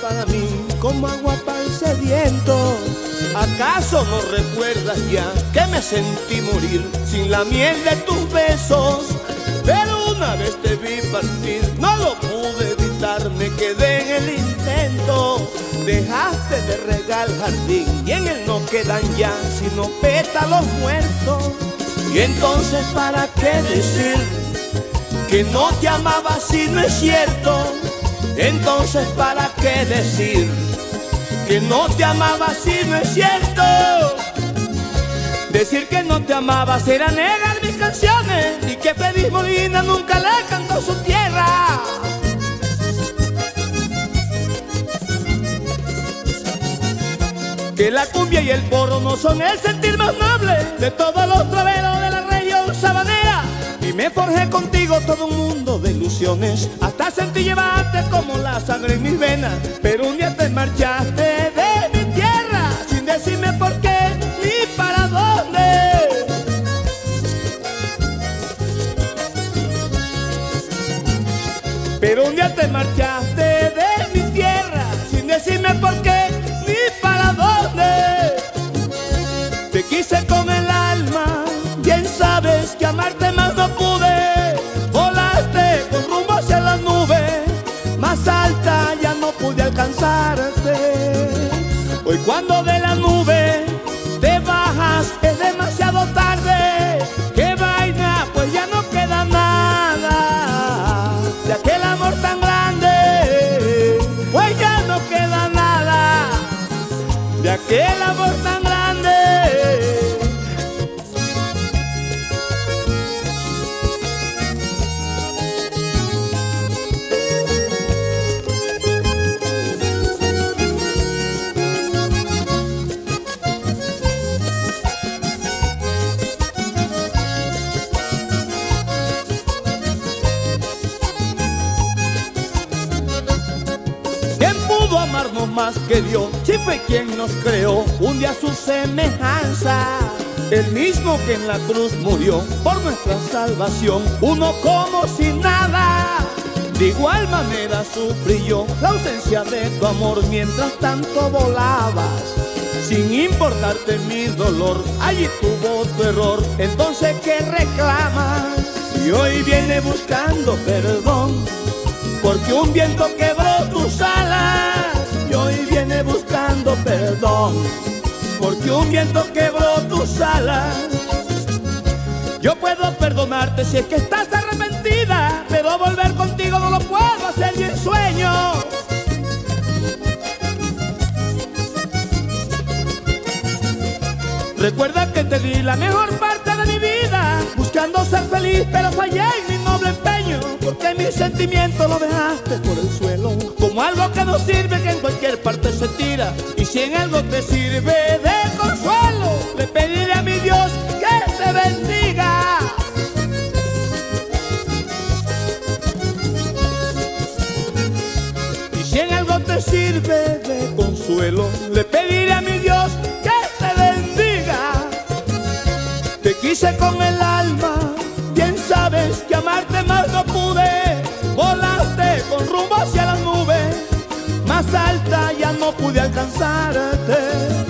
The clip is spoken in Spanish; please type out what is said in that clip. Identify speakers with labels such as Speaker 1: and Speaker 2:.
Speaker 1: para mí como agua para el sediento. ¿Acaso no recuerdas ya que me sentí morir sin la miel de tus besos? Pero una vez te vi partir, no lo pude evitar, me quedé en el intento. Dejaste de regar jardín y en él no quedan ya sino pétalos muertos. Y entonces, ¿para qué decir que no te amaba si no es cierto? Entonces, ¿para qué decir que no te amaba si no es cierto? Decir que no te amaba será negar mis canciones y que Feliz Molina nunca le cantó su tierra. Que la cumbia y el porro no son el sentir más noble de todos los traveros de la región sabanera. Y me forjé contigo todo un mundo hasta sentí llevarte como la sangre en mis venas. Pero un día te marchaste de mi tierra sin decirme por qué ni para dónde. Pero un día te marchaste de mi tierra sin decirme por qué ni para dónde. Te quise con más alta ya no pude alcanzarte. Hoy cuando de la nube te bajas es demasiado tarde. Qué vaina, pues ya no queda nada de aquel amor tan grande. Pues ya no queda nada de aquel amor tan grande. Amarnos más que Dios? Si fue quien nos creó un día su semejanza. El mismo que en la cruz murió por nuestra salvación, uno como si nada. De igual manera sufrí yo la ausencia de tu amor mientras tanto volabas. Sin importarte mi dolor, allí tuvo tu error. Entonces, ¿qué reclamas? Y hoy viene buscando perdón porque un viento quebró porque un viento quebró tus alas. Yo puedo perdonarte si es que estás arrepentida, pero volver contigo no lo puedo hacer ni en sueño. Recuerda que te di la mejor parte de mi vida, buscando ser feliz, pero fallé en mi noble empeño, porque mi sentimiento lo dejaste por el suelo, como algo que no sirve, que en cualquier parte se tira. Y si en algo te sirve de le pediré a mi Dios que te bendiga. Y si en algo te sirve de consuelo, le pediré a mi Dios que te bendiga. Te quise con el alma, bien sabes que amarte más no pude. Volaste con rumbo hacia las nubes, más alta ya no pude alcanzarte.